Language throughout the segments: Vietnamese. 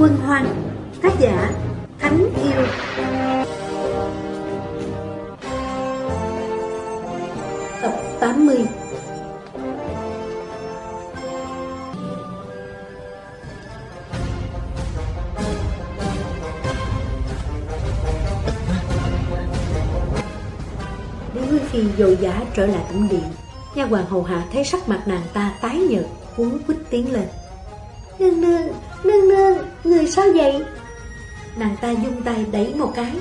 quân Hoan, Tác giả Thánh Yêu. Tập 80 Lý Quý Phi dội dã trở lại tổng điện Nha hoàng hầu hạ thấy sắc mặt nàng ta tái nhợt Cuốn quýt tiến lên. Nương nương, nương nương, người sao vậy? Nàng ta dung tay đẩy một cái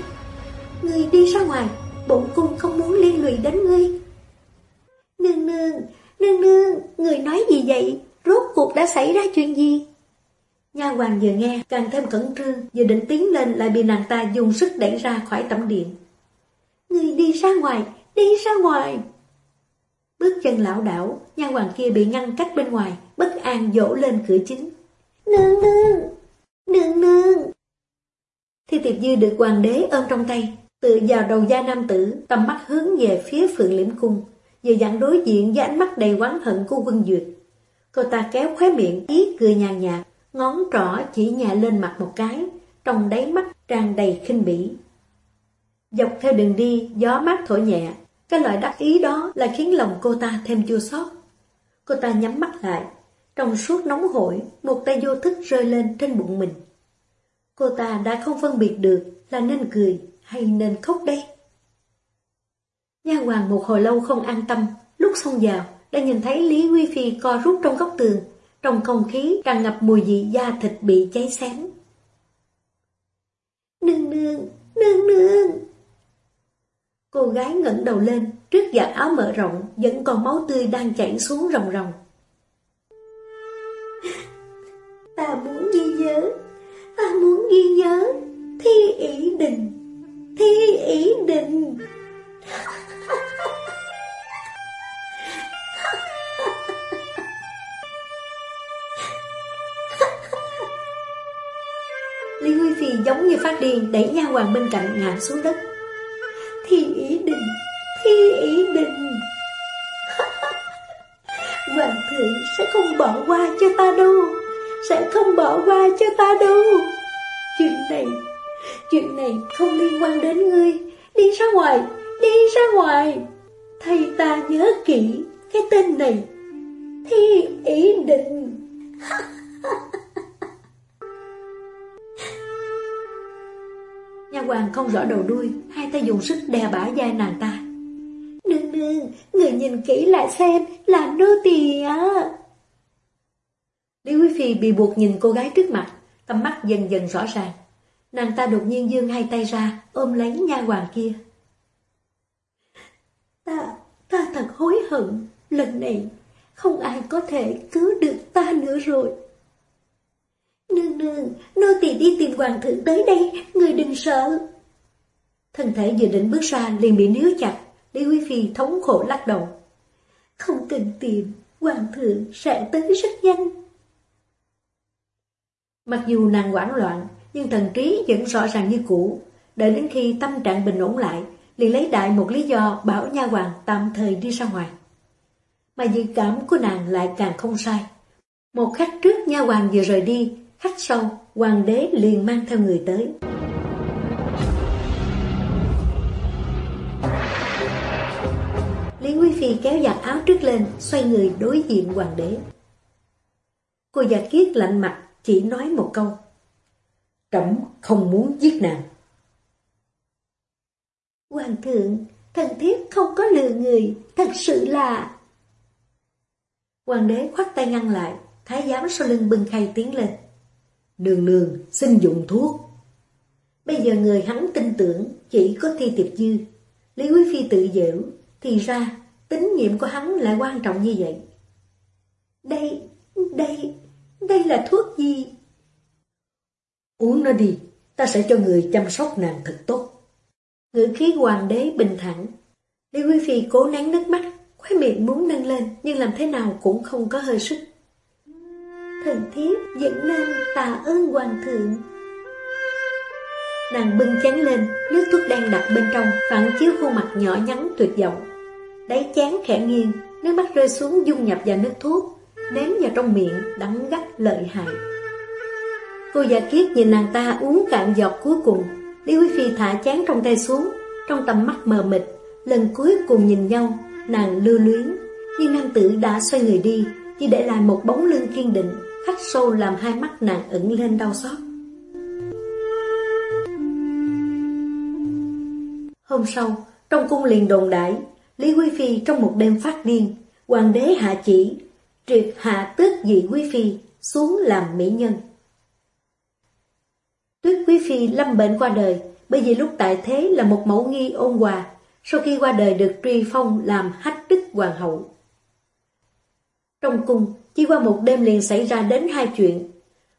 Người đi ra ngoài, bổn cung không muốn liên lụy đến ngươi Nương nương, nương nương, người nói gì vậy? Rốt cuộc đã xảy ra chuyện gì? Nha hoàng vừa nghe càng thêm cẩn trương Vừa định tiến lên lại bị nàng ta dùng sức đẩy ra khỏi tẩm điện Người đi ra ngoài, đi ra ngoài Bước chân lão đảo Nha hoàng kia bị ngăn cách bên ngoài Bất an dỗ lên cửa chính Nương nương, tiệp dư được hoàng đế ôm trong tay, Tự vào đầu da nam tử, Tầm mắt hướng về phía phượng liễm cung, Vừa dặn đối diện với ánh mắt đầy quán hận của quân duyệt Cô ta kéo khóe miệng, Ý cười nhàn nhạt, Ngón trỏ chỉ nhẹ lên mặt một cái, Trong đáy mắt tràn đầy khinh bỉ. Dọc theo đường đi, Gió mát thổi nhẹ, Cái loại đắc ý đó là khiến lòng cô ta thêm chua xót. Cô ta nhắm mắt lại, Trong suốt nóng hổi, Một tay vô thức rơi lên trên bụng mình. Cô ta đã không phân biệt được Là nên cười hay nên khóc đây Nha hoàng một hồi lâu không an tâm Lúc xông vào Đã nhìn thấy Lý Quy Phi co rút trong góc tường Trong không khí tràn ngập mùi vị da thịt bị cháy xém. Nương nương, nương nương. Cô gái ngẩng đầu lên Trước giả áo mở rộng Vẫn còn máu tươi đang chảy xuống ròng ròng. Ghi nhớ. Thi ý định, Thi ý định. Lý Huy Phi giống như phát điên Đẩy nha hoàng bên cạnh ngã xuống đất. Thi ý định, Thi ý định. Hoàng thượng sẽ không bỏ qua cho ta đâu, Sẽ không bỏ qua cho ta đâu. Chuyện này Chuyện này không liên quan đến ngươi. Đi ra ngoài Đi ra ngoài. Thầy ta nhớ kỹ Cái tên này. Thi ý định. Nha hoàng không rõ đầu đuôi Hai tay dùng sức đè bả vai nàng ta. Nương nương Người nhìn kỹ lại xem Là nô tỳ á Lý Quý Phi bị buộc nhìn cô gái trước mặt Tầm mắt dần dần rõ ràng Nàng ta đột nhiên dương hai tay ra Ôm lấy nha hoàng kia Ta, ta thật hối hận Lần này Không ai có thể cứu được ta nữa rồi Nương nương, nô tỳ đi tìm hoàng thượng tới đây, người đừng sợ. Thân thể vừa định bước ra liền bị níu chặt, Lý Quý Phi thống khổ lắc đầu. Không cần tìm, hoàng thượng sẽ tới rất nhanh. Mặc dù nàng hoảng loạn, nhưng thần trí vẫn rõ ràng như cũ. Đợi đến khi tâm trạng bình ổn lại, liền lấy đại một lý do bảo nha hoàng tạm thời đi ra ngoài. Mà dự cảm của nàng lại càng không sai. Một khắc trước nha hoàng vừa rời đi, khắc sau, hoàng đế liền mang theo người tới. Lý Quý Phi kéo giặt áo trước lên, xoay người đối diện hoàng đế. Cô già kiết lạnh mặt, chỉ nói một câu. Trẫm không muốn giết nàng. Hoàng thượng, thần thiếp không có lừa người, thật sự là... Hoàng đế khoát tay ngăn lại, thái giám sau lưng bưng khay tiến lên. Đường nương xin dùng thuốc. Bây giờ người hắn tin tưởng chỉ có thi tiệp dư. Lý Quý Phi tự dễu, thì ra tín nhiệm của hắn lại quan trọng như vậy. Đây, đây, đây là thuốc gì? Uống nó đi, ta sẽ cho người chăm sóc nàng thật tốt. Ngữ khí hoàng đế bình thản. Lý Quý Phi cố nén nước mắt, khóe miệng muốn nâng lên nhưng làm thế nào cũng không có hơi sức. Thần thiếp dẫn nên tạ ơn hoàng thượng Nàng bưng chén lên Nước thuốc đen đặt bên trong Phản chiếu khuôn mặt nhỏ nhắn tuyệt vọng Đáy chán khẽ nghiêng Nước mắt rơi xuống dung nhập vào nước thuốc Ném vào trong miệng, đắng gắt, lợi hại. Cô giả kiết nhìn nàng ta uống cạn giọt cuối cùng. Lý Quý Phi thả chán trong tay xuống, Trong tầm mắt mờ mịt. Lần cuối cùng nhìn nhau, Nàng lưu luyến. Nhưng nam tử đã xoay người đi Chỉ để lại một bóng lưng kiên định. Khắc sâu làm hai mắt nàng ẩn lên đau xót. Hôm sau, Trong cung liền đồn đại, Lý Quý Phi trong một đêm phát điên, Hoàng đế hạ chỉ Triệt hạ tước dị Quý Phi Xuống làm mỹ nhân Tuyết Quý Phi lâm bệnh qua đời, bởi vì lúc tại thế là một mẫu nghi ôn hòa, sau khi qua đời được truy phong làm hách đức hoàng hậu. Trong cung, chỉ qua một đêm liền xảy ra đến hai chuyện.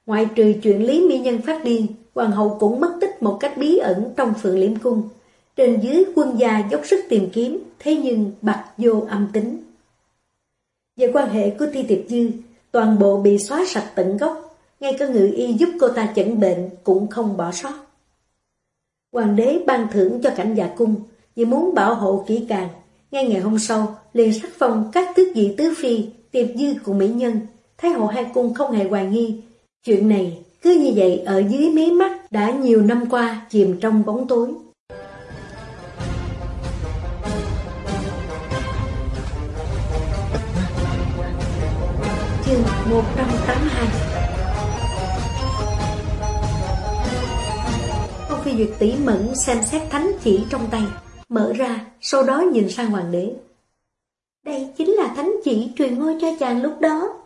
Ngoại trừ chuyện Lý Mỹ Nhân phát điên, hoàng hậu cũng mất tích một cách bí ẩn trong phượng liễm cung. Trên dưới quân gia dốc sức tìm kiếm, thế nhưng bạc vô âm tính. Về quan hệ của Thi Tiệp Dư, toàn bộ bị xóa sạch tận gốc, ngay cả ngự y giúp cô ta chẩn bệnh cũng không bỏ sót. Hoàng đế ban thưởng cho cảnh giả cung, vì muốn bảo hộ kỹ càng. Ngay ngày hôm sau, liền sắc phong các tước vị tứ phi, tiệp dư cùng mỹ nhân. Thái hậu hai cung không hề hoài nghi. Chuyện này cứ như vậy ở dưới mí mắt đã nhiều năm qua chìm trong bóng tối. 182 Ông Phi Duyệt tỉ mẫn xem xét thánh chỉ trong tay, mở ra, sau đó nhìn sang hoàng đế. Đây chính là thánh chỉ truyền ngôi cho chàng lúc đó.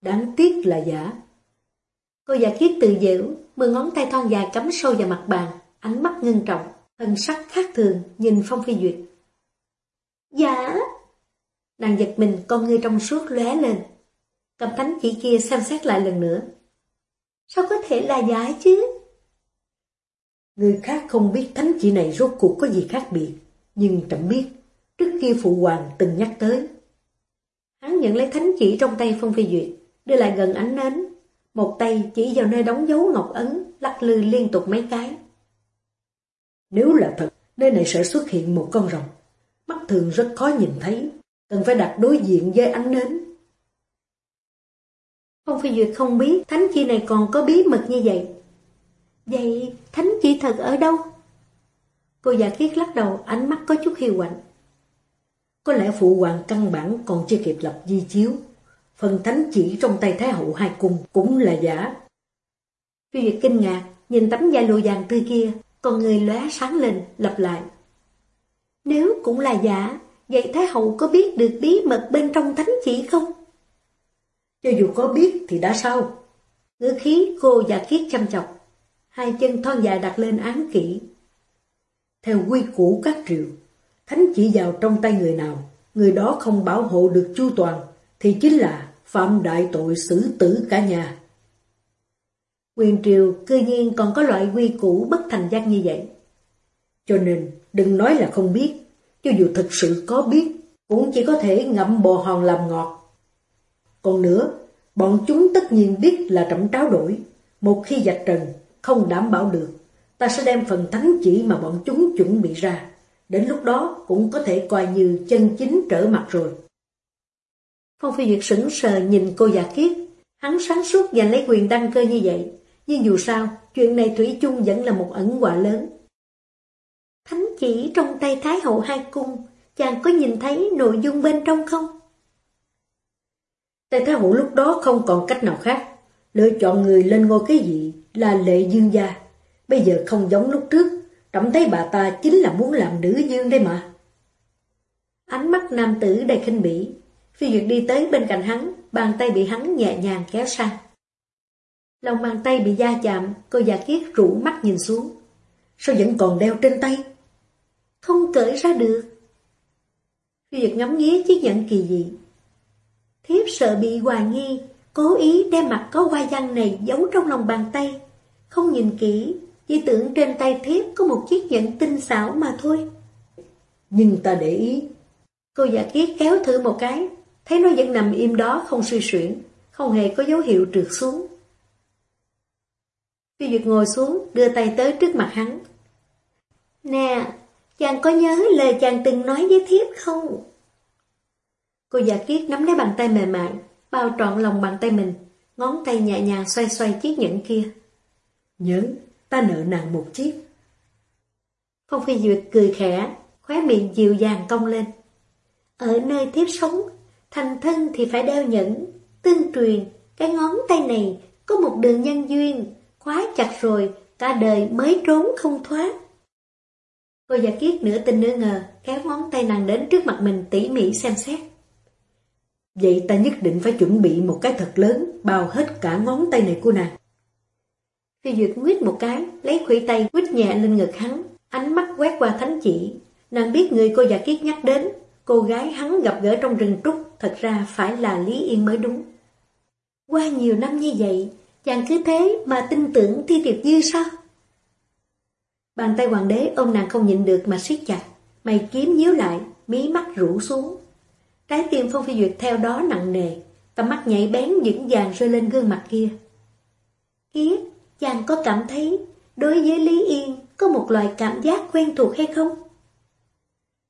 Đáng tiếc là giả. Cô giả kiết tự dễu, mười ngón tay thon dài cắm sâu vào mặt bàn, ánh mắt ngưng trọng, thân sắc khác thường, nhìn Phong Phi Duyệt. Giả! Nàng giật mình con ngươi trong suốt lóe lên. Cầm thánh chỉ kia xem xét lại lần nữa. Sao có thể là giả chứ? Người khác không biết thánh chỉ này rốt cuộc có gì khác biệt, nhưng trẫm biết, trước kia phụ hoàng từng nhắc tới. Hắn nhận lấy thánh chỉ trong tay Phong Phi Duyệt, đưa lại gần ánh nến, một tay chỉ vào nơi đóng dấu ngọc ấn, lắc lư liên tục mấy cái. Nếu là thật, nơi này sẽ xuất hiện một con rồng, mắt thường rất khó nhìn thấy, cần phải đặt đối diện với ánh nến. Phong Phi Duyệt không biết thánh chi này còn có bí mật như vậy, Vậy thánh chỉ thật ở đâu? Cô giả kiết lắc đầu, ánh mắt có chút hiu quạnh. Có lẽ phụ hoàng căn bản còn chưa kịp lập di chiếu. Phần thánh chỉ trong tay Thái hậu hai cung cũng là giả. Phi Duyệt kinh ngạc, nhìn tấm da lụa vàng tươi kia, con người lóe sáng lên, lặp lại. Nếu cũng là giả, vậy Thái hậu có biết được bí mật bên trong thánh chỉ không? Cho dù có biết thì đã sao? Ngữ khí cô giả kiết chăm chọc hai chân thon dài đặt lên án kỹ. Theo quy củ các triều, thánh chỉ vào trong tay người nào, người đó không bảo hộ được chu toàn, thì chính là phạm đại tội xử tử cả nhà. Quyền triều cư nhiên còn có loại quy củ bất thành văn như vậy. Cho nên, đừng nói là không biết, cho dù thực sự có biết, cũng chỉ có thể ngậm bồ hòn làm ngọt. Còn nữa, bọn chúng tất nhiên biết là trẫm tráo đổi, một khi dạch trần không đảm bảo được, ta sẽ đem phần thánh chỉ mà bọn chúng chuẩn bị ra. Đến lúc đó cũng có thể coi như chân chính trở mặt rồi. Phong Phi Duyệt sững sờ nhìn cô già kiết. Hắn sáng suốt giành lấy quyền đăng cơ như vậy. Nhưng dù sao, chuyện này Thủy chung vẫn là một ẩn quả lớn. Thánh chỉ trong tay Thái hậu hai cung, chàng có nhìn thấy nội dung bên trong không? Tay Thái Hữu lúc đó không còn cách nào khác. Lựa chọn người lên ngôi cái gì là lệ dương gia. Bây giờ không giống lúc trước, cảm thấy bà ta chính là muốn làm nữ dương đây mà. Ánh mắt nam tử đầy khinh bỉ, phi duyệt đi tới bên cạnh hắn, bàn tay bị hắn nhẹ nhàng kéo sang. Lòng bàn tay bị da chạm, cô già kiết rủ mắt nhìn xuống. Sao vẫn còn đeo trên tay? Không cởi ra được. Phi duyệt ngắm nghía chiếc nhẫn kỳ dị. Thiếp sợ bị hoài nghi, cố ý đem mặt có hoa văn này giấu trong lòng bàn tay. Không nhìn kỹ, chỉ tưởng trên tay thiếp có một chiếc nhẫn tinh xảo mà thôi. Nhưng ta để ý. Cô giả kiết kéo thử một cái, thấy nó vẫn nằm im đó không suy xuyển, không hề có dấu hiệu trượt xuống. Phi Duyệt ngồi xuống, đưa tay tới trước mặt hắn. Nè, chàng có nhớ lời chàng từng nói với thiếp không? Cô giả kiết nắm lấy bàn tay mềm mại, bao trọn lòng bàn tay mình, ngón tay nhẹ nhàng xoay xoay chiếc nhẫn kia. Nhớ, ta nợ nàng một chiếc. Phong Phi Duyệt cười khẽ, khóe miệng dịu dàng cong lên. Ở nơi thiếp sống, thành thân thì phải đeo nhẫn, tương truyền, cái ngón tay này có một đường nhân duyên, khóa chặt rồi, cả đời mới trốn không thoát. Cô giả kiết nửa tin nửa ngờ, kéo ngón tay nàng đến trước mặt mình tỉ mỉ xem xét. Vậy ta nhất định phải chuẩn bị một cái thật lớn, bao hết cả ngón tay này của nàng. Phi Duyệt nguyết một cái, lấy khuỷu tay quýt nhẹ lên ngực hắn, ánh mắt quét qua thánh chỉ. Nàng biết người cô giả kiết nhắc đến, cô gái hắn gặp gỡ trong rừng trúc, thật ra phải là Lý Yên mới đúng. Qua nhiều năm như vậy, chàng cứ thế mà tin tưởng Thi Tiệp Dư sao? Bàn tay hoàng đế ôm nàng không nhịn được mà siết chặt, mày kiếm nhíu lại, mí mắt rũ xuống. Trái tim Phong Phi Duyệt theo đó nặng nề, tầm mắt nhảy bén vững vàng rơi lên gương mặt kia. Kiết, chàng có cảm thấy đối với Lý Yên có một loại cảm giác quen thuộc hay không?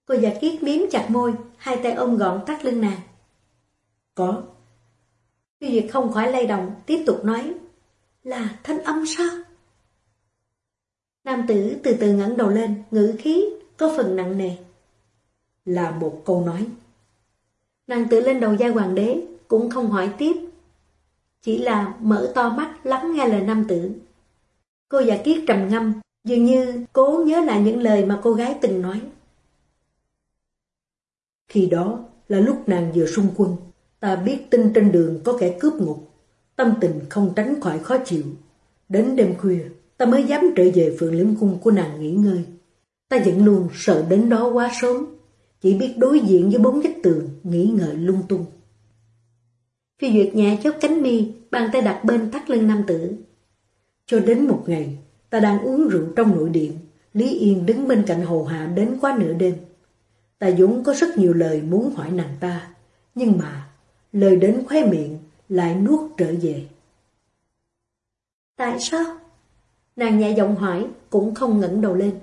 Cô già kiết miếm chặt môi, hai tay ôm gọn tắt lưng nàng. Có. Phi Duyệt không khỏi lay động, tiếp tục nói. Là thanh âm sao? Nam tử từ từ ngẩng đầu lên, ngữ khí có phần nặng nề. Là một câu nói. Nàng tự lên đầu gia hoàng đế, cũng không hỏi tiếp. Chỉ là mở to mắt lắng nghe lời nam tử. Cô giả kiết trầm ngâm, dường như cố nhớ lại những lời mà cô gái từng nói. Khi đó là lúc nàng vừa xung quân, ta biết tin trên đường có kẻ cướp ngục, tâm tình không tránh khỏi khó chịu. Đến đêm khuya, ta mới dám trở về phượng liễm cung của nàng nghỉ ngơi. Ta vẫn luôn sợ đến đó quá sớm, chỉ biết đối diện với bốn vách tường, nghĩ ngợi lung tung. Phi Duyệt nhẹ chốt cánh mi, bàn tay đặt bên thắt lưng nam tử. Cho đến một ngày, ta đang uống rượu trong nội điện, Lý Yên đứng bên cạnh hồ hạ đến quá nửa đêm. Ta Dũng có rất nhiều lời muốn hỏi nàng ta, nhưng mà lời đến khóe miệng lại nuốt trở về. Tại sao? Nàng nhẹ giọng hỏi, cũng không ngẩng đầu lên.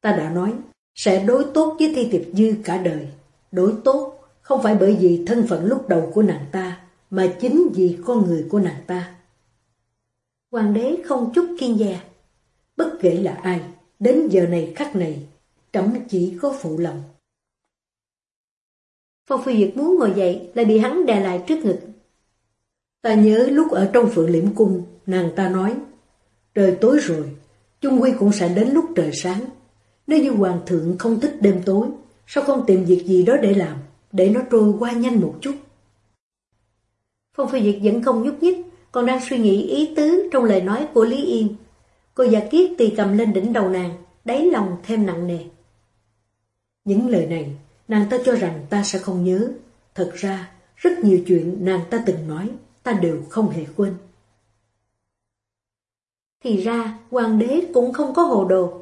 Ta đã nói, sẽ đối tốt với Thi Tiệp Dư cả đời. Đối tốt không phải bởi vì thân phận lúc đầu của nàng ta, mà chính vì con người của nàng ta. Hoàng đế không chút kiên dè. Bất kể là ai, đến giờ này khắc này, trẫm chỉ có phụ lòng. Phong Phi Duyệt muốn ngồi dậy lại bị hắn đè lại trước ngực. Ta nhớ lúc ở trong phượng liễm cung, nàng ta nói, trời tối rồi, chung quy cũng sẽ đến lúc trời sáng. Nếu như hoàng thượng không thích đêm tối, sao không tìm việc gì đó để làm, để nó trôi qua nhanh một chút? Phong Phi Duyệt vẫn không nhúc nhích, còn đang suy nghĩ ý tứ trong lời nói của Lý Yên. Cô giả kiết tì cầm lên đỉnh đầu nàng, đáy lòng thêm nặng nề. Những lời này, nàng ta cho rằng ta sẽ không nhớ. Thật ra, rất nhiều chuyện nàng ta từng nói, ta đều không hề quên. Thì ra, hoàng đế cũng không có hồ đồ.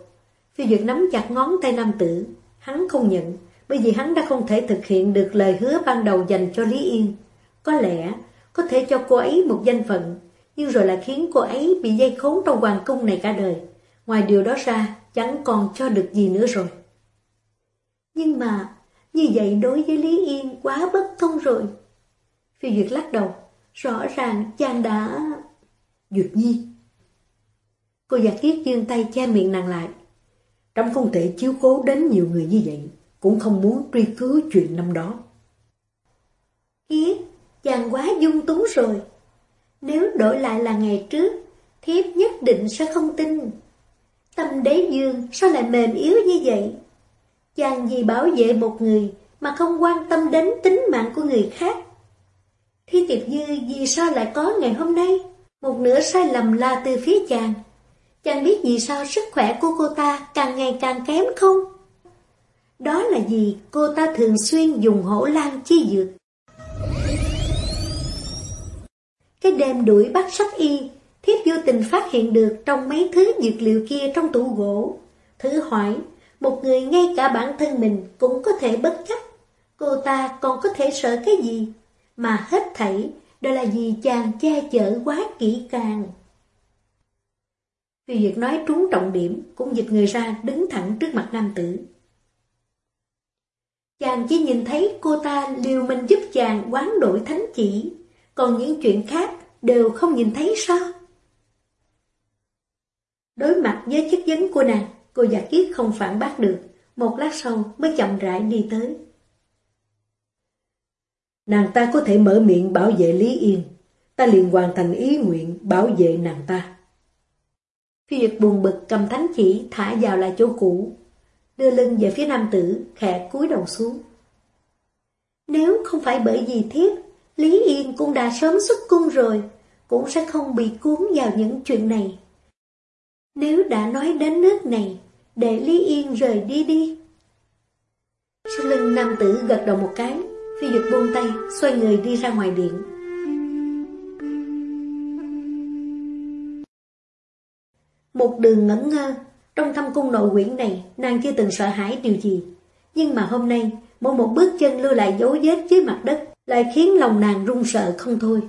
Phi Duyệt nắm chặt ngón tay nam tử, hắn không nhận, bởi vì hắn đã không thể thực hiện được lời hứa ban đầu dành cho Lý Yên. Có lẽ, có thể cho cô ấy một danh phận, nhưng rồi là khiến cô ấy bị dây khốn trong hoàng cung này cả đời. Ngoài điều đó ra, chẳng còn cho được gì nữa rồi. Nhưng mà, như vậy đối với Lý Yên quá bất thông rồi. Phi Duyệt lắc đầu, rõ ràng chàng đã... Duyệt Nhi. Cô giả kiết dương tay che miệng nàng lại. Trâm không thể chiếu cố đến nhiều người như vậy, cũng không muốn truy cứu chuyện năm đó. Kiết, chàng quá dung túng rồi. Nếu đổi lại là ngày trước, thiếp nhất định sẽ không tin. Tâm đế dương sao lại mềm yếu như vậy? Chàng gì bảo vệ một người mà không quan tâm đến tính mạng của người khác? Thi tiệp dư vì sao lại có ngày hôm nay? Một nửa sai lầm là từ phía chàng. Chàng biết vì sao sức khỏe của cô ta càng ngày càng kém không? Đó là vì cô ta thường xuyên dùng hổ lan chi dược. Cái đêm đuổi bắt sắc y, thiếp vô tình phát hiện được trong mấy thứ dược liệu kia trong tủ gỗ. Thử hỏi, một người ngay cả bản thân mình cũng có thể bất chấp. Cô ta còn có thể sợ cái gì? Mà hết thảy, đó là vì chàng che chở quá kỹ càng. Vì việc nói trúng trọng điểm, cũng dịch người ra đứng thẳng trước mặt nam tử. Chàng chỉ nhìn thấy cô ta liều mình giúp chàng quán đổi thánh chỉ, còn những chuyện khác đều không nhìn thấy sao? Đối mặt với chất vấn của nàng, cô giả kiết không phản bác được, một lát sau mới chậm rãi đi tới. Nàng ta có thể mở miệng bảo vệ Lý Yên, ta liền hoàn thành ý nguyện bảo vệ nàng ta. Phi Duyệt buồn bực cầm thánh chỉ thả vào lại chỗ cũ, đưa lưng về phía nam tử, khẽ cúi đầu xuống. Nếu không phải bởi vì thiết, Lý Yên cũng đã sớm xuất cung rồi, cũng sẽ không bị cuốn vào những chuyện này. Nếu đã nói đến nước này, để Lý Yên rời đi đi. Sau lưng nam tử gật đầu một cái, phi duyệt buông tay, xoay người đi ra ngoài điện. Một đường ngẩn ngơ, trong thâm cung nội quyển này, nàng chưa từng sợ hãi điều gì. Nhưng mà hôm nay, mỗi một bước chân lưu lại dấu vết dưới mặt đất, lại khiến lòng nàng run sợ không thôi.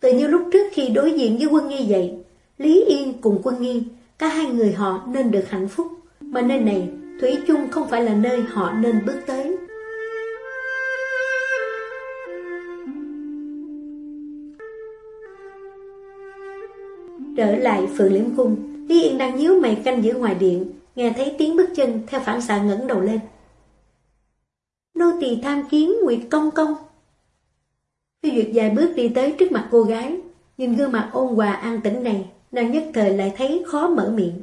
Từ như lúc trước khi đối diện với quân nghi vậy, Lý Yên cùng quân nghi, cả hai người họ nên được hạnh phúc, mà nơi này, Thủy chung không phải là nơi họ nên bước tới. Trở lại Phượng Liễm Cung, Lý Yên đang nhíu mày canh giữ ngoài điện, nghe thấy tiếng bước chân theo phản xạ ngẩng đầu lên. Nô tỳ tham kiến Nguyệt Công Công. Phi Duyệt dài bước đi tới trước mặt cô gái, nhìn gương mặt ôn hòa an tĩnh này, nàng nhất thời lại thấy khó mở miệng.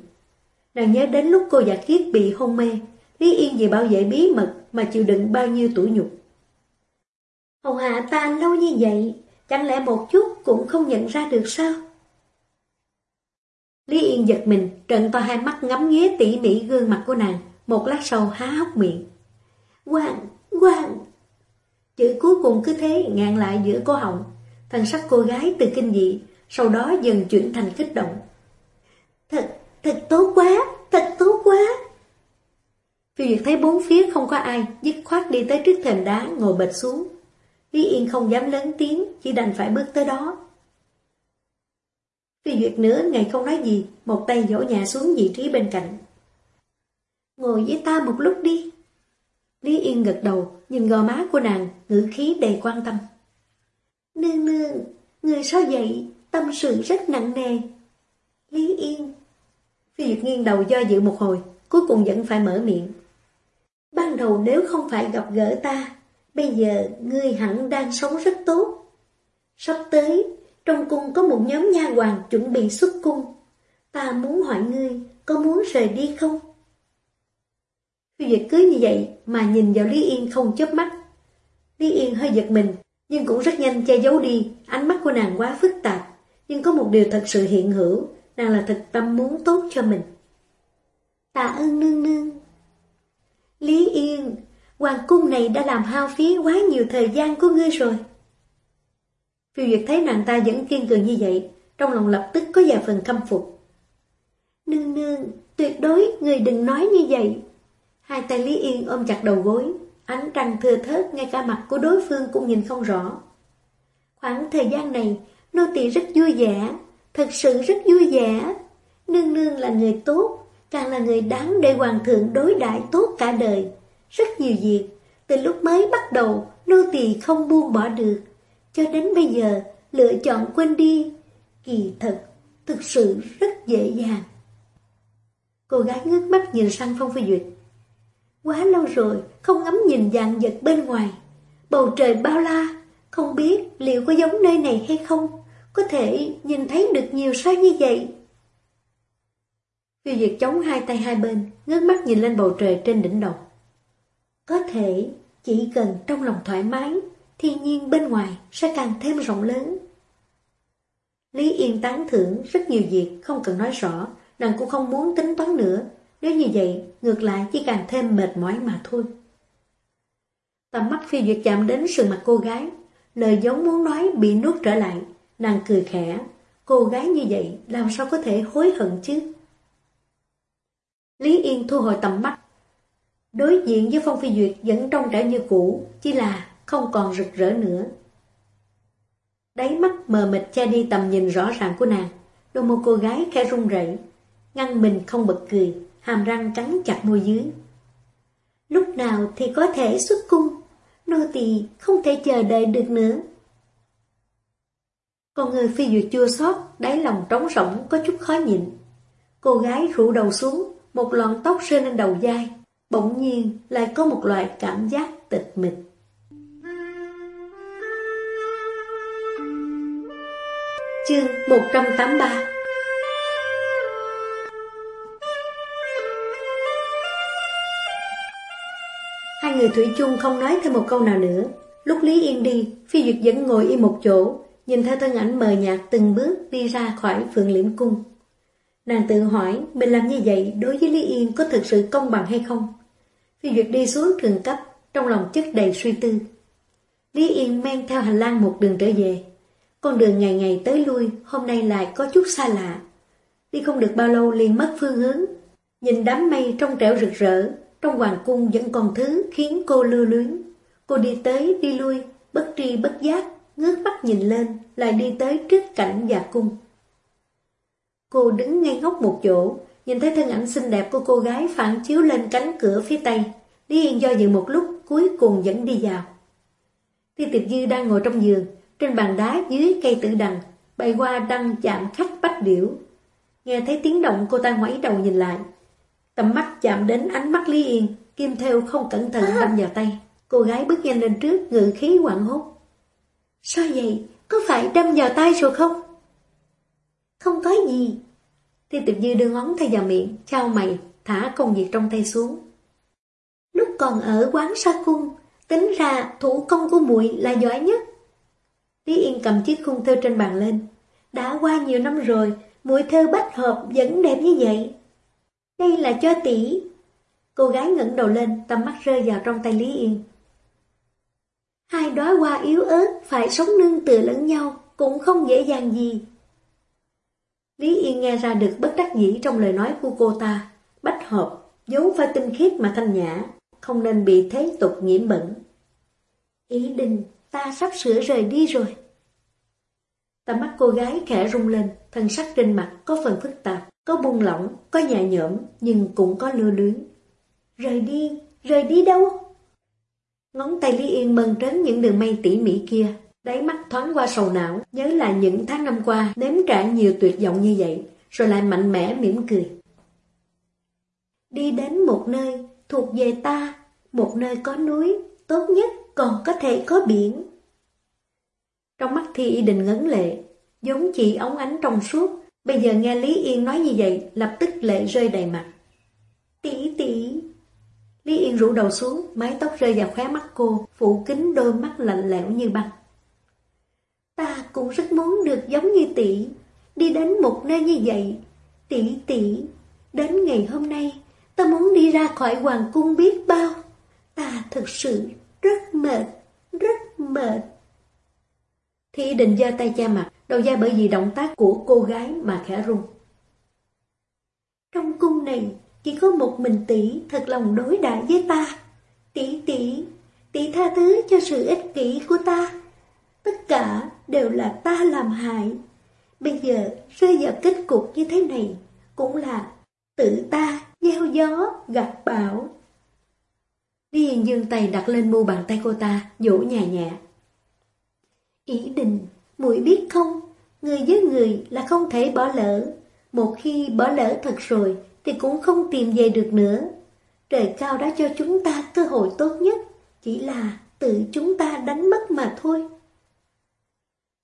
Nàng nhớ đến lúc cô giả kiết bị hôn mê, Lý Yên vì bảo vệ bí mật mà chịu đựng bao nhiêu tuổi nhục. Hồng hạ ta lâu như vậy, chẳng lẽ một chút cũng không nhận ra được sao? Lý Yên giật mình, trận to hai mắt ngắm nghía tỉ mỉ gương mặt của nàng, một lát sau há hốc miệng. Quang, quang! Chữ cuối cùng cứ thế ngạn lại giữa cô họng, thần sắc cô gái từ kinh dị, sau đó dần chuyển thành kích động. Thật, thật tốt quá, thật tốt quá! Phi Duyệt thấy bốn phía không có ai, dứt khoát đi tới trước thềm đá, ngồi bệt xuống. Lý Yên không dám lớn tiếng, chỉ đành phải bước tới đó. Phi Duyệt nữa ngày không nói gì, một tay dỗ nhà xuống vị trí bên cạnh. Ngồi với ta một lúc đi. Lý Yên gật đầu, nhìn gò má của nàng, ngữ khí đầy quan tâm. Nương nương, người sao vậy? Tâm sự rất nặng nề. Lý Yên. Phi Duyệt nghiêng đầu do dự một hồi, cuối cùng vẫn phải mở miệng. Ban đầu nếu không phải gặp gỡ ta, bây giờ ngươi hẳn đang sống rất tốt. Sắp tới, trong cung có một nhóm nha hoàng chuẩn bị xuất cung. Ta muốn hỏi ngươi, có muốn rời đi không? khi Duyệt cứ như vậy mà nhìn vào Lý Yên không chớp mắt. Lý Yên hơi giật mình, nhưng cũng rất nhanh che giấu đi, ánh mắt của nàng quá phức tạp. Nhưng có một điều thật sự hiện hữu, nàng là thật tâm muốn tốt cho mình. Tạ ơn nương nương. Lý Yên, hoàng cung này đã làm hao phí quá nhiều thời gian của ngươi rồi. Tiêu Duyệt thấy nàng ta vẫn kiên cường như vậy, trong lòng lập tức có vài phần khâm phục. Nương nương, tuyệt đối người đừng nói như vậy. Hai tay Lý Yên ôm chặt đầu gối, ánh trăng thưa thớt ngay cả mặt của đối phương cũng nhìn không rõ. Khoảng thời gian này, nô tỳ rất vui vẻ, thật sự rất vui vẻ. Nương nương là người tốt, càng là người đáng để hoàng thượng đối đãi tốt cả đời. Rất nhiều việc, từ lúc mới bắt đầu, nô tỳ không buông bỏ được. Cho đến bây giờ, lựa chọn quên đi, kỳ thật, thực sự rất dễ dàng. Cô gái ngước mắt nhìn sang Phong Phi Duyệt. Quá lâu rồi, không ngắm nhìn dạng vật bên ngoài. Bầu trời bao la, không biết liệu có giống nơi này hay không, có thể nhìn thấy được nhiều sao như vậy. Phi Duyệt chống hai tay hai bên, ngước mắt nhìn lên bầu trời trên đỉnh đầu. Có thể, chỉ cần trong lòng thoải mái, thiên nhiên bên ngoài sẽ càng thêm rộng lớn. Lý Yên tán thưởng rất nhiều việc không cần nói rõ, nàng cũng không muốn tính toán nữa, nếu như vậy ngược lại chỉ càng thêm mệt mỏi mà thôi. Tầm mắt phi duyệt chạm đến sườn mặt cô gái, lời giống muốn nói bị nuốt trở lại, nàng cười khẽ, cô gái như vậy làm sao có thể hối hận chứ? Lý Yên thu hồi tầm mắt, đối diện với Phong Phi Duyệt vẫn trong trải như cũ, chỉ là không còn rực rỡ nữa. Đáy mắt mờ mịt che đi tầm nhìn rõ ràng của nàng, đôi môi cô gái khẽ run rẩy, ngăn mình không bật cười, hàm răng cắn chặt môi dưới. Lúc nào thì có thể xuất cung, nô tỳ không thể chờ đợi được nữa. Con người phi duyệt chua xót, đáy lòng trống rỗng có chút khó nhịn. Cô gái rủ đầu xuống, một lọn tóc rơi lên đầu dai, bỗng nhiên lại có một loại cảm giác tịch mịch. Chương 183 Hai người Thủy chung không nói thêm một câu nào nữa. Lúc Lý Yên đi, Phi Duyệt vẫn ngồi im một chỗ, nhìn theo thân ảnh mờ nhạt từng bước đi ra khỏi phượng liễm cung. Nàng tự hỏi mình làm như vậy đối với Lý Yên có thực sự công bằng hay không? Phi Duyệt đi xuống trường cấp, trong lòng chất đầy suy tư. Lý Yên men theo hành lang một đường trở về. Con đường ngày ngày tới lui, hôm nay lại có chút xa lạ. Đi không được bao lâu liền mất phương hướng. Nhìn đám mây trong trẻo rực rỡ, trong hoàng cung vẫn còn thứ khiến cô lưu luyến. Cô đi tới, đi lui, bất tri bất giác, ngước mắt nhìn lên, lại đi tới trước cảnh và cung. Cô đứng ngay ngốc một chỗ, nhìn thấy thân ảnh xinh đẹp của cô gái phản chiếu lên cánh cửa phía tây. Lý Yên do dự một lúc, cuối cùng vẫn đi vào. Thi Tiệp Dư đang ngồi trong giường, trên bàn đá dưới cây tử đằng, bày qua đăng chạm khắc bách điểu. Nghe thấy tiếng động cô ta ngoáy đầu nhìn lại. Tầm mắt chạm đến ánh mắt Lý Yên, kim theo không cẩn thận đâm vào tay. Cô gái bước nhanh lên trước, ngự khí hoảng hốt. Sao vậy? Có phải đâm vào tay rồi không? Không có gì. Tiêu tiệp dư đưa ngón tay vào miệng, trao mày, thả công việc trong tay xuống. Lúc còn ở quán sa cung, tính ra thủ công của muội là giỏi nhất. Lý Yên cầm chiếc khung thơ trên bàn lên. Đã qua nhiều năm rồi, mũi thơ bách hợp vẫn đẹp như vậy. Đây là cho tỷ. Cô gái ngẩng đầu lên, tầm mắt rơi vào trong tay Lý Yên. Hai đóa hoa yếu ớt phải sống nương tựa lẫn nhau, cũng không dễ dàng gì. Lý Yên nghe ra được bất đắc dĩ trong lời nói của cô ta. Bách hợp, vốn phải tinh khiết mà thanh nhã, không nên bị thế tục nhiễm bẩn. Ý định, ta sắp sửa rời đi rồi. Tầm mắt cô gái khẽ rung lên, thân sắc trên mặt có phần phức tạp, có buông lỏng, có nhẹ nhõm, nhưng cũng có lưu luyến. Rời đi, rời đi đâu? Ngón tay Lý Yên mơn trớn những đường mây tỉ mỉ kia, đáy mắt thoáng qua sầu não, nhớ là những tháng năm qua nếm trải nhiều tuyệt vọng như vậy, rồi lại mạnh mẽ mỉm cười. Đi đến một nơi thuộc về ta, một nơi có núi, tốt nhất còn có thể có biển. Trong mắt Thi Y Đình ngấn lệ, giống chị ống ánh trong suốt, bây giờ nghe Lý Yên nói như vậy, lập tức lệ rơi đầy mặt. Tỷ tỷ, Lý Yên rủ đầu xuống, mái tóc rơi vào khóe mắt cô, phủ kính đôi mắt lạnh lẽo như băng. Ta cũng rất muốn được giống như tỷ, đi đến một nơi như vậy. Tỷ tỷ, đến ngày hôm nay, ta muốn đi ra khỏi hoàng cung biết bao. Ta thực sự rất mệt, rất mệt. Thi định giơ tay che mặt, đầu da bởi vì động tác của cô gái mà khẽ run. Trong cung này, chỉ có một mình tỷ thật lòng đối đãi với ta. Tỷ tỷ, tỷ tha thứ cho sự ích kỷ của ta. Tất cả đều là ta làm hại. Bây giờ rơi vào kết cục như thế này cũng là tự ta gieo gió gặt bão. Lý Hiền dương tay đặt lên mu bàn tay cô ta, vỗ nhà nhẹ. Ý định, muội biết không, người với người là không thể bỏ lỡ. Một khi bỏ lỡ thật rồi, thì cũng không tìm về được nữa. Trời cao đã cho chúng ta cơ hội tốt nhất, chỉ là tự chúng ta đánh mất mà thôi.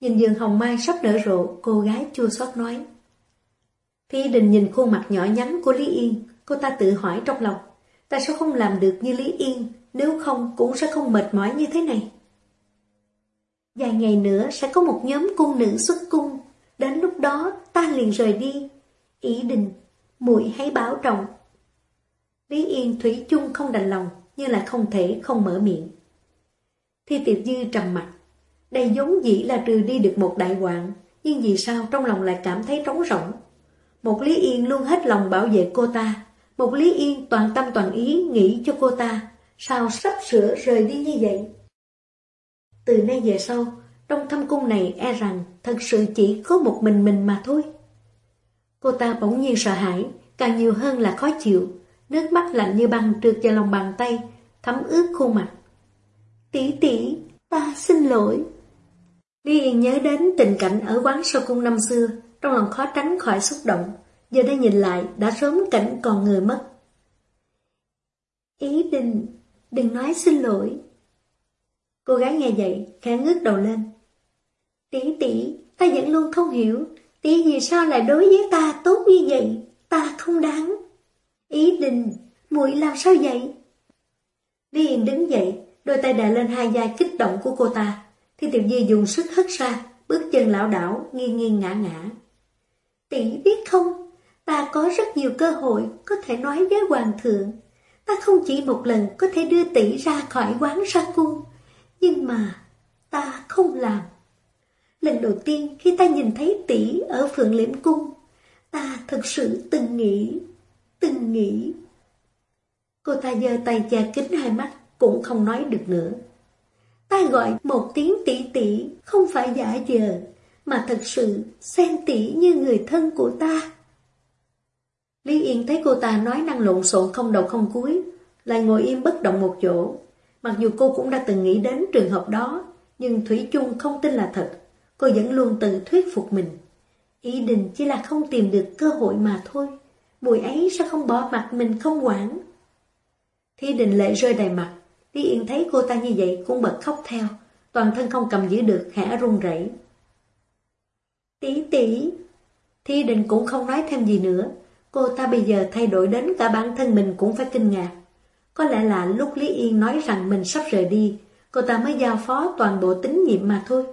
Nhìn giường hồng mai sắp nở rộ, cô gái chua xót nói. Thi đình nhìn khuôn mặt nhỏ nhắn của Lý Yên, cô ta tự hỏi trong lòng, tại sao không làm được như Lý Yên, nếu không cũng sẽ không mệt mỏi như thế này. Vài ngày nữa sẽ có một nhóm cung nữ xuất cung, đến lúc đó ta liền rời đi. Ý định muội hãy bảo trọng. Lý Yên Thủy chung không đành lòng, nhưng là không thể không mở miệng. Thi tiệp dư trầm mặt, đây giống dĩ là trừ đi được một đại hoạn, nhưng vì sao trong lòng lại cảm thấy trống rỗng. Một Lý Yên luôn hết lòng bảo vệ cô ta, một Lý Yên toàn tâm toàn ý nghĩ cho cô ta, sao sắp sửa rời đi như vậy. Từ nay về sau, trong thâm cung này e rằng thật sự chỉ có một mình mình mà thôi. Cô ta bỗng nhiên sợ hãi, càng nhiều hơn là khó chịu, nước mắt lạnh như băng trượt vào lòng bàn tay, thấm ướt khuôn mặt. Tỷ tỷ, ta xin lỗi. Lý Yên nhớ đến tình cảnh ở quán sau cung năm xưa, trong lòng khó tránh khỏi xúc động, giờ đây nhìn lại đã sớm cảnh còn người mất. Ý định, đừng nói xin lỗi. Cô gái nghe vậy, khẽ ngước đầu lên. Tỷ tỷ, ta vẫn luôn không hiểu, tỷ vì sao lại đối với ta tốt như vậy, ta không đáng. Ý định, muội làm sao vậy? Lý Yên đứng dậy, đôi tay đè lên hai vai kích động của cô ta. Thì tiểu di dùng sức hất ra, bước chân lão đảo, nghiêng nghiêng ngã ngã. Tỷ biết không, ta có rất nhiều cơ hội có thể nói với hoàng thượng. Ta không chỉ một lần có thể đưa tỷ ra khỏi quán sa cung, nhưng mà ta không làm. Lần đầu tiên khi ta nhìn thấy tỷ ở Phượng Liễm Cung, ta thật sự từng nghĩ, từng nghĩ. Cô ta giơ tay che kính hai mắt, cũng không nói được nữa. Ta gọi một tiếng tỷ tỷ không phải giả dờ, mà thật sự xem tỷ như người thân của ta. Lý Yên thấy cô ta nói năng lộn xộn không đầu không cuối, lại ngồi im bất động một chỗ. Mặc dù cô cũng đã từng nghĩ đến trường hợp đó, nhưng Thủy chung không tin là thật. Cô vẫn luôn tự thuyết phục mình. Ý định chỉ là không tìm được cơ hội mà thôi. Mùi ấy sẽ không bỏ mặt mình không quản. Thi định lệ rơi đầy mặt. Lý Yên thấy cô ta như vậy cũng bật khóc theo. Toàn thân không cầm giữ được, khẽ run rẩy. Tỷ tỷ. Thi định cũng không nói thêm gì nữa. Cô ta bây giờ thay đổi đến cả bản thân mình cũng phải kinh ngạc. Có lẽ là lúc Lý Yên nói rằng mình sắp rời đi, cô ta mới giao phó toàn bộ tín nhiệm mà thôi.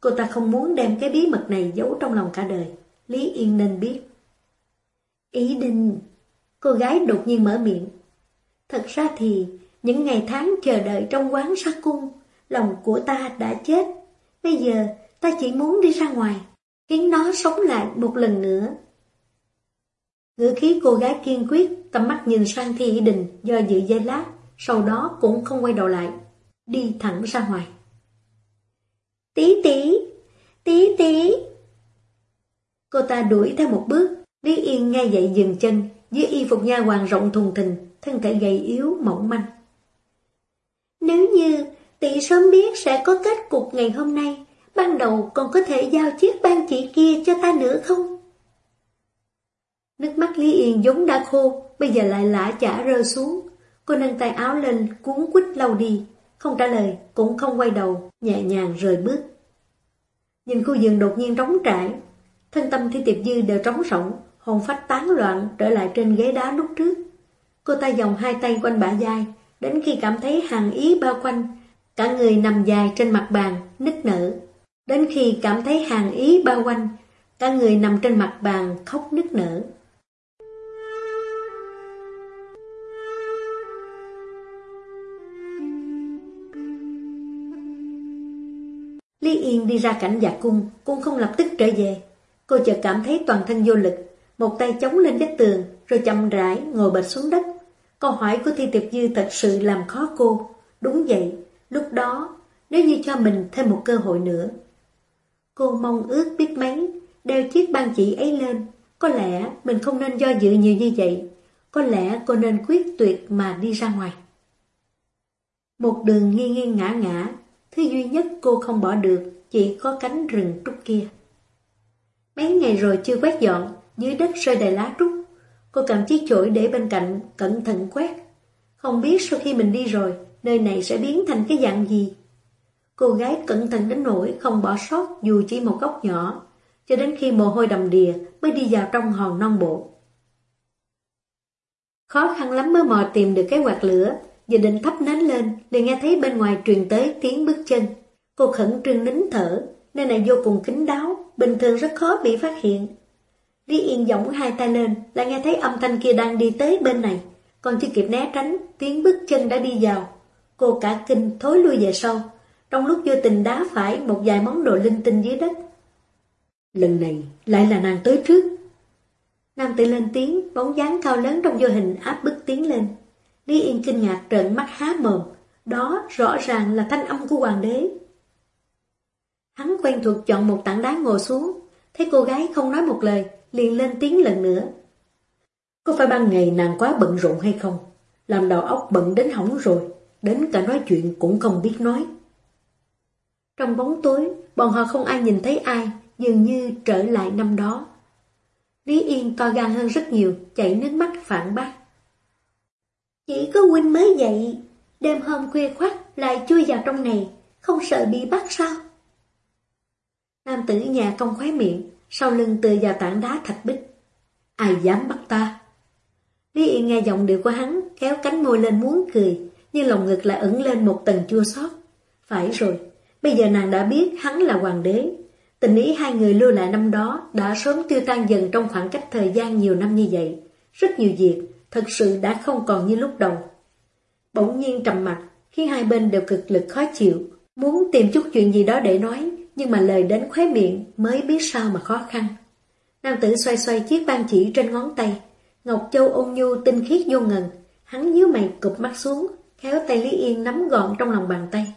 Cô ta không muốn đem cái bí mật này giấu trong lòng cả đời. Lý Yên nên biết. Ý định... Cô gái đột nhiên mở miệng. Thật ra thì, những ngày tháng chờ đợi trong quán sát cung, lòng của ta đã chết. Bây giờ, ta chỉ muốn đi ra ngoài, khiến nó sống lại một lần nữa. Ngữ khí cô gái kiên quyết, tầm mắt nhìn sang Thi Ý Đình do dự dây lát, sau đó cũng không quay đầu lại, đi thẳng ra ngoài. Tí tí, tí tí. Cô ta đuổi theo một bước, Lý Yên nghe dậy dừng chân, dưới y phục nha hoàng rộng thùng thình, thân thể gầy yếu, mỏng manh. Nếu như tỷ sớm biết sẽ có kết cục ngày hôm nay, ban đầu còn có thể giao chiếc ban chỉ kia cho ta nữa không? Nước mắt Lý Yên giống đã khô, bây giờ lại lã chả rơi xuống. Cô nâng tay áo lên, cuốn quýt lau đi, không trả lời, cũng không quay đầu, nhẹ nhàng rời bước. Nhìn khu vườn đột nhiên trống trải, thân tâm thi tiệp dư đều trống rỗng, hồn phách tán loạn trở lại trên ghế đá lúc trước. Cô ta dòng hai tay quanh bả dai đến khi cảm thấy hàng ý bao quanh, cả người nằm dài trên mặt bàn, nức nở. Đến khi cảm thấy hàng ý bao quanh, cả người nằm trên mặt bàn khóc nức nở. Lý Yên đi ra cảnh dạ cung, cũng không lập tức trở về. Cô chợt cảm thấy toàn thân vô lực, một tay chống lên vách tường, rồi chậm rãi ngồi bệt xuống đất. Câu hỏi của Thi Tiệp Dư thật sự làm khó cô. Đúng vậy, lúc đó, nếu như cho mình thêm một cơ hội nữa. Cô mong ước biết mấy, đeo chiếc băng chỉ ấy lên. Có lẽ mình không nên do dự nhiều như vậy. Có lẽ cô nên quyết tuyệt mà đi ra ngoài. Một đường nghiêng nghiêng ngã ngã, thứ duy nhất cô không bỏ được chỉ có cánh rừng trúc kia. Mấy ngày rồi chưa quét dọn, dưới đất rơi đầy lá trúc. Cô cầm chiếc chổi để bên cạnh, cẩn thận quét. Không biết sau khi mình đi rồi, nơi này sẽ biến thành cái dạng gì. Cô gái cẩn thận đến nỗi không bỏ sót dù chỉ một góc nhỏ, cho đến khi mồ hôi đầm đìa mới đi vào trong hòn non bộ. Khó khăn lắm mới mò tìm được cái quạt lửa, Giờ định thắp nến lên, liền nghe thấy bên ngoài truyền tới tiếng bước chân. Cô khẩn trương nín thở, nơi này vô cùng kín đáo, bình thường rất khó bị phát hiện. Lý Yên giọng hai tay lên, là nghe thấy âm thanh kia đang đi tới bên này. Còn chưa kịp né tránh, tiếng bước chân đã đi vào. Cô cả kinh thối lui về sau, trong lúc vô tình đá phải một vài món đồ linh tinh dưới đất. Lần này lại là nàng tới trước. Nam tự lên tiếng, bóng dáng cao lớn trong vô hình áp bức tiến lên. Lý Yên kinh ngạc trợn mắt há mồm, đó rõ ràng là thanh âm của hoàng đế. Hắn quen thuộc chọn một tảng đá ngồi xuống, thấy cô gái không nói một lời, liền lên tiếng lần nữa. Có phải ban ngày nàng quá bận rộn hay không? Làm đầu óc bận đến hỏng rồi, đến cả nói chuyện cũng không biết nói. Trong bóng tối, bọn họ không ai nhìn thấy ai, dường như trở lại năm đó. Lý Yên to gan hơn rất nhiều, chảy nước mắt phản bác. Chỉ có huynh mới dậy, đêm hôm khuya khoắt lại chui vào trong này, không sợ bị bắt sao? Nam tử nhà công khoái miệng, sau lưng tựa vào tảng đá thạch bích. Ai dám bắt ta? Lý Yên nghe giọng điệu của hắn, kéo cánh môi lên muốn cười, nhưng lòng ngực lại ẩn lên một tầng chua xót. Phải rồi, bây giờ nàng đã biết hắn là hoàng đế. Tình ý hai người lưu lại năm đó đã sớm tiêu tan dần trong khoảng cách thời gian nhiều năm như vậy. Rất nhiều việc, thật sự đã không còn như lúc đầu. Bỗng nhiên trầm mặt, khiến hai bên đều cực lực khó chịu, muốn tìm chút chuyện gì đó để nói, nhưng mà lời đến khóe miệng mới biết sao mà khó khăn. Nam tử xoay xoay chiếc ban chỉ trên ngón tay, Ngọc Châu ôn nhu tinh khiết vô ngần, hắn nhíu mày cụp mắt xuống, khéo tay Lý Yên nắm gọn trong lòng bàn tay.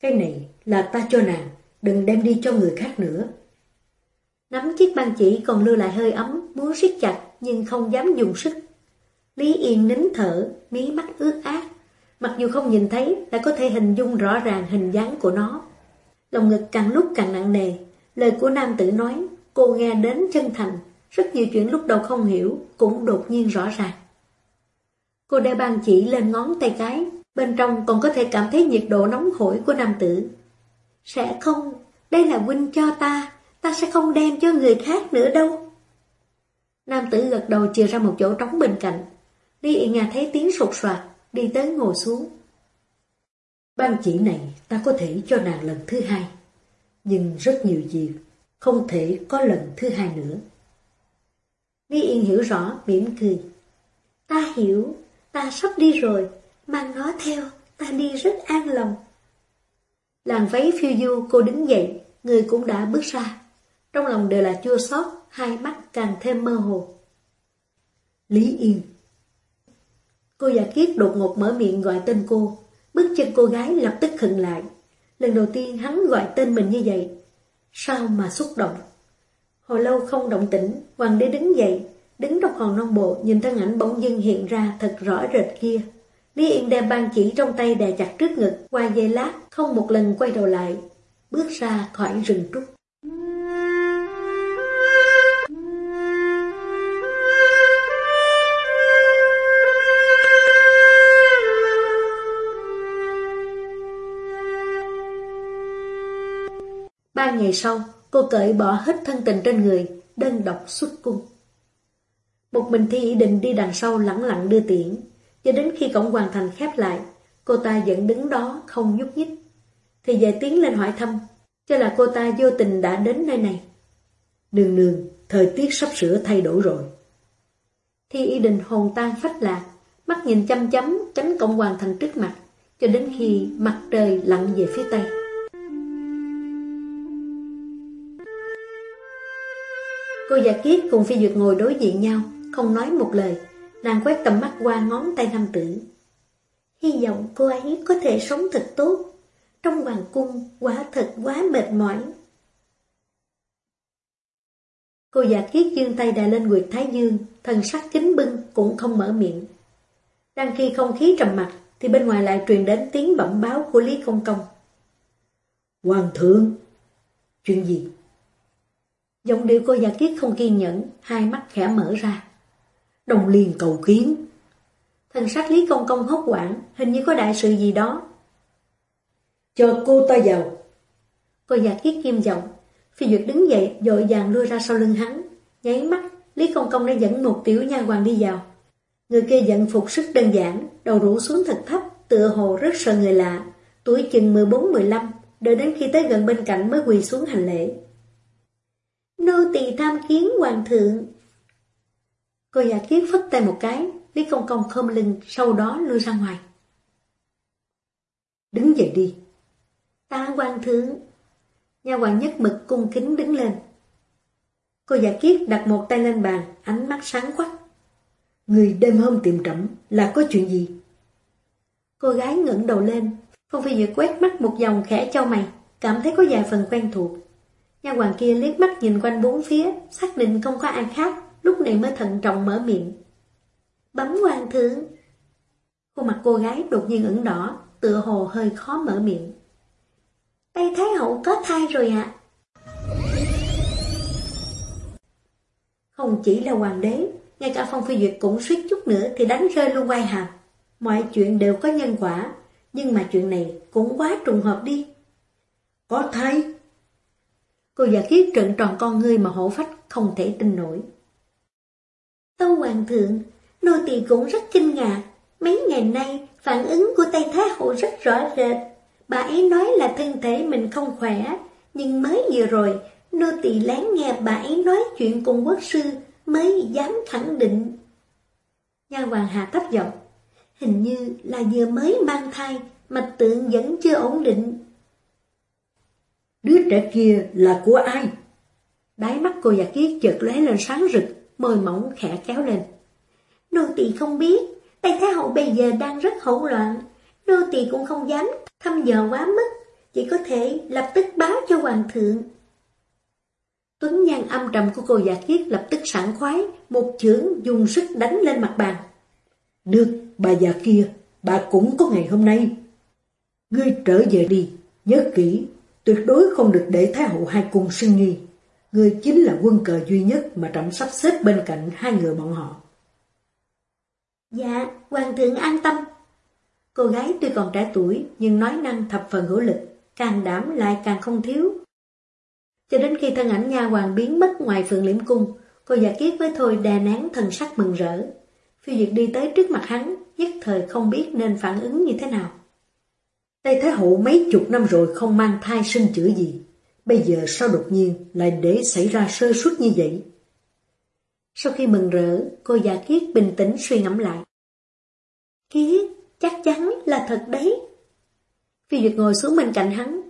Cái này là ta cho nàng, đừng đem đi cho người khác nữa. Nắm chiếc ban chỉ còn lưu lại hơi ấm, muốn siết chặt nhưng không dám dùng sức. Lý Yên nín thở, mí mắt ướt át. Mặc dù không nhìn thấy, lại có thể hình dung rõ ràng hình dáng của nó. Lòng ngực càng lúc càng nặng nề. Lời của nam tử nói, cô nghe đến chân thành. Rất nhiều chuyện lúc đầu không hiểu, cũng đột nhiên rõ ràng. Cô đeo bàn chỉ lên ngón tay cái, bên trong còn có thể cảm thấy nhiệt độ nóng hổi của nam tử. Sẽ không, đây là huynh cho ta, ta sẽ không đem cho người khác nữa đâu. Nam tử gật đầu chìa ra một chỗ trống bên cạnh. Lý Y Nga thấy tiếng sột soạt, đi tới ngồi xuống. Ban chỉ này ta có thể cho nàng lần thứ hai, nhưng rất nhiều việc không thể có lần thứ hai nữa. Lý Yên hiểu rõ, mỉm cười. Ta hiểu, ta sắp đi rồi, mang nó theo, ta đi rất an lòng. Làng váy phiêu du cô đứng dậy, người cũng đã bước ra. Trong lòng đều là chua xót, hai mắt càng thêm mơ hồ. Lý Yên Cô giả kiết đột ngột mở miệng gọi tên cô, bước chân cô gái lập tức khựng lại. Lần đầu tiên hắn gọi tên mình như vậy. Sao mà xúc động? Hồi lâu không động tĩnh, hoàng đế đứng dậy, đứng trong hòn non bộ nhìn thân ảnh bỗng dưng hiện ra thật rõ rệt kia. Lý Yên đem ban chỉ trong tay đè chặt trước ngực, qua dây lát, không một lần quay đầu lại, bước ra khỏi rừng trúc. Ba ngày sau, cô cởi bỏ hết thân tình trên người, đơn độc xuất cung. Một mình Thi Định đi đằng sau lẳng lặng đưa tiễn, cho đến khi cổng hoàn thành khép lại, cô ta vẫn đứng đó không nhúc nhích. Thì dạy tiến lên hỏi thăm, cho là cô ta vô tình đã đến nơi này. Nương nương, thời tiết sắp sửa thay đổi rồi. Thi y định hồn tan phách lạc, mắt nhìn chăm chấm tránh cổng hoàn thành trước mặt, cho đến khi mặt trời lặn về phía tây. Cô già kiết cùng phi duyệt ngồi đối diện nhau, không nói một lời. Nàng quét tầm mắt qua ngón tay nam tử. Hy vọng cô ấy có thể sống thật tốt. Trong hoàng cung, quả thật quá mệt mỏi. Cô giả kiết dương tay đà lên Nguyệt Thái Dương, thần sắc kính bưng cũng không mở miệng. Đang khi không khí trầm mặt, thì bên ngoài lại truyền đến tiếng bẩm báo của Lý Công Công. Hoàng thượng! Chuyện gì? Giọng điệu cô giả kiết không kiên nhẫn, hai mắt khẽ mở ra. Đồng liền cầu kiến. Thần sắc Lý Công Công hốt quảng, hình như có đại sự gì đó. Cho cô ta vào. Cô giả kiết kim giọng, phi duyệt đứng dậy, dội vàng lui ra sau lưng hắn. Nháy mắt, Lý Công Công đã dẫn một tiểu nha hoàng đi vào. Người kia giận phục sức đơn giản, đầu rũ xuống thật thấp, tựa hồ rất sợ người lạ, tuổi chừng 14-15, đợi đến khi tới gần bên cạnh mới quỳ xuống hành lễ. Nô tỳ tham kiến hoàng thượng. Cô giả kiết phất tay một cái, Lý Công Công khom lưng, sau đó lui ra ngoài. Đứng dậy đi. Ta hoàng thượng. Nhà hoàng nhất mực cung kính đứng lên. Cô giả kiết đặt một tay lên bàn, ánh mắt sáng quắc. Người đêm hôm tìm trẫm là có chuyện gì? Cô gái ngẩng đầu lên, Phong Phi Duyệt quét mắt một dòng khẽ cho mày, cảm thấy có vài phần quen thuộc. Nhà hoàng kia liếc mắt nhìn quanh bốn phía, xác định không có ai khác, lúc này mới thận trọng mở miệng. Bấm hoàng thượng. Khuôn mặt cô gái đột nhiên ửng đỏ, tựa hồ hơi khó mở miệng. Tây Thái Hậu có thai rồi ạ. Không chỉ là hoàng đế, ngay cả Phong Phi Duyệt cũng suýt chút nữa thì đánh rơi luôn quay hàm. Mọi chuyện đều có nhân quả, nhưng mà chuyện này cũng quá trùng hợp đi. Có thai? Cô giả kiết trợn tròn con ngươi mà hổ phách không thể tin nổi. Tâu Hoàng thượng, nô tỳ cũng rất kinh ngạc. Mấy ngày nay, phản ứng của Tây Thái Hậu rất rõ rệt. Bà ấy nói là thân thể mình không khỏe, nhưng mới vừa rồi, nô tỳ lén nghe bà ấy nói chuyện cùng quốc sư mới dám khẳng định. Nha hoàng hạ thấp giọng, hình như là vừa mới mang thai, mạch tượng vẫn chưa ổn định. Đứa trẻ kia là của ai? Đáy mắt cô già kiết chợt lóe lên sáng rực, môi mỏng khẽ kéo lên. Nô tỳ không biết, Tây Thái Hậu bây giờ đang rất hỗn loạn. Nô tỳ cũng không dám thăm dò quá mức, chỉ có thể lập tức báo cho Hoàng thượng. Tuấn nhan âm trầm của cô già kiết lập tức sảng khoái, một chưởng dùng sức đánh lên mặt bàn. Được, bà già kia, bà cũng có ngày hôm nay. Ngươi trở về đi, nhớ kỹ, tuyệt đối không được để Thái hậu hai cung sinh nghi. Ngươi chính là quân cờ duy nhất mà trẫm sắp xếp bên cạnh hai người bọn họ. Dạ, hoàng thượng an tâm. Cô gái tuy còn trẻ tuổi nhưng nói năng thập phần hữu lực, càng đảm lại càng không thiếu. Cho đến khi thân ảnh nha hoàng biến mất ngoài phượng liễm cung, cô giả kiết với thôi đè nén thần sắc mừng rỡ. Phi Duyệt đi tới trước mặt hắn, nhất thời không biết nên phản ứng như thế nào. Tây Thái Hậu mấy chục năm rồi không mang thai sinh chữa gì. Bây giờ sao đột nhiên lại để xảy ra sơ suất như vậy? Sau khi mừng rỡ, cô già Kiết bình tĩnh suy ngẫm lại. Kiết, chắc chắn là thật đấy. Phi Duyệt ngồi xuống bên cạnh hắn.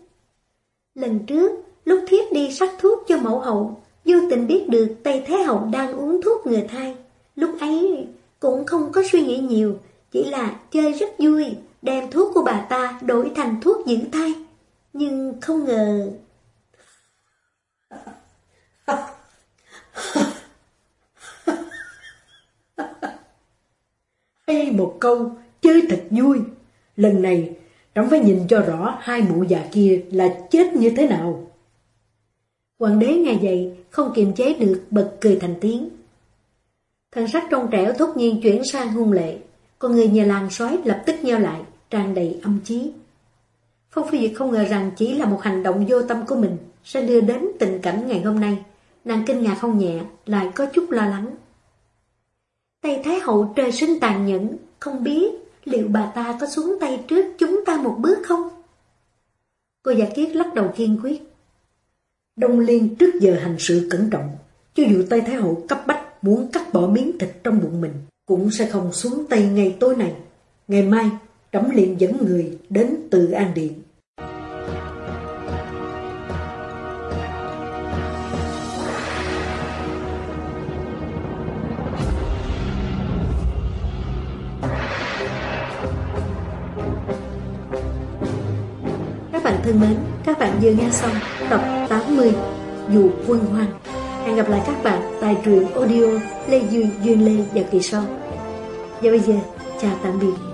Lần trước, lúc thiết đi sắc thuốc cho mẫu hậu, vô tình biết được Tây Thế Hậu đang uống thuốc ngừa thai. Lúc ấy cũng không có suy nghĩ nhiều, chỉ là chơi rất vui, đem thuốc của bà ta đổi thành thuốc giữ thai. Nhưng không ngờ... Hay một câu, chơi thật vui. Lần này, trẫm phải nhìn cho rõ hai mụ già kia là chết như thế nào. Hoàng đế nghe vậy, không kiềm chế được, bật cười thành tiếng. Thần sắc trong trẻo thốt nhiên chuyển sang hung lệ, con người nhà làng sói lập tức nheo lại, tràn đầy âm chí. Phong Phi Duyệt không ngờ rằng chỉ là một hành động vô tâm của mình sẽ đưa đến tình cảnh ngày hôm nay. Nàng kinh ngạc không nhẹ, lại có chút lo lắng. Tây Thái Hậu trời sinh tàn nhẫn, không biết liệu bà ta có xuống tay trước chúng ta một bước không? Cô giả kiết lắc đầu kiên quyết. Đông Liên trước giờ hành sự cẩn trọng, cho dù Tây Thái Hậu cấp bách muốn cắt bỏ miếng thịt trong bụng mình, cũng sẽ không xuống tay ngày tối này. Ngày mai, trẫm liền dẫn người đến từ An Điện. Các bạn thân mến, các bạn vừa nghe xong tập 80 Dù quân hoàng. Hẹn gặp lại các bạn tại truyện audio Lê Duy, Duyên Lê và Kỳ Sau. Và bây giờ, chào tạm biệt.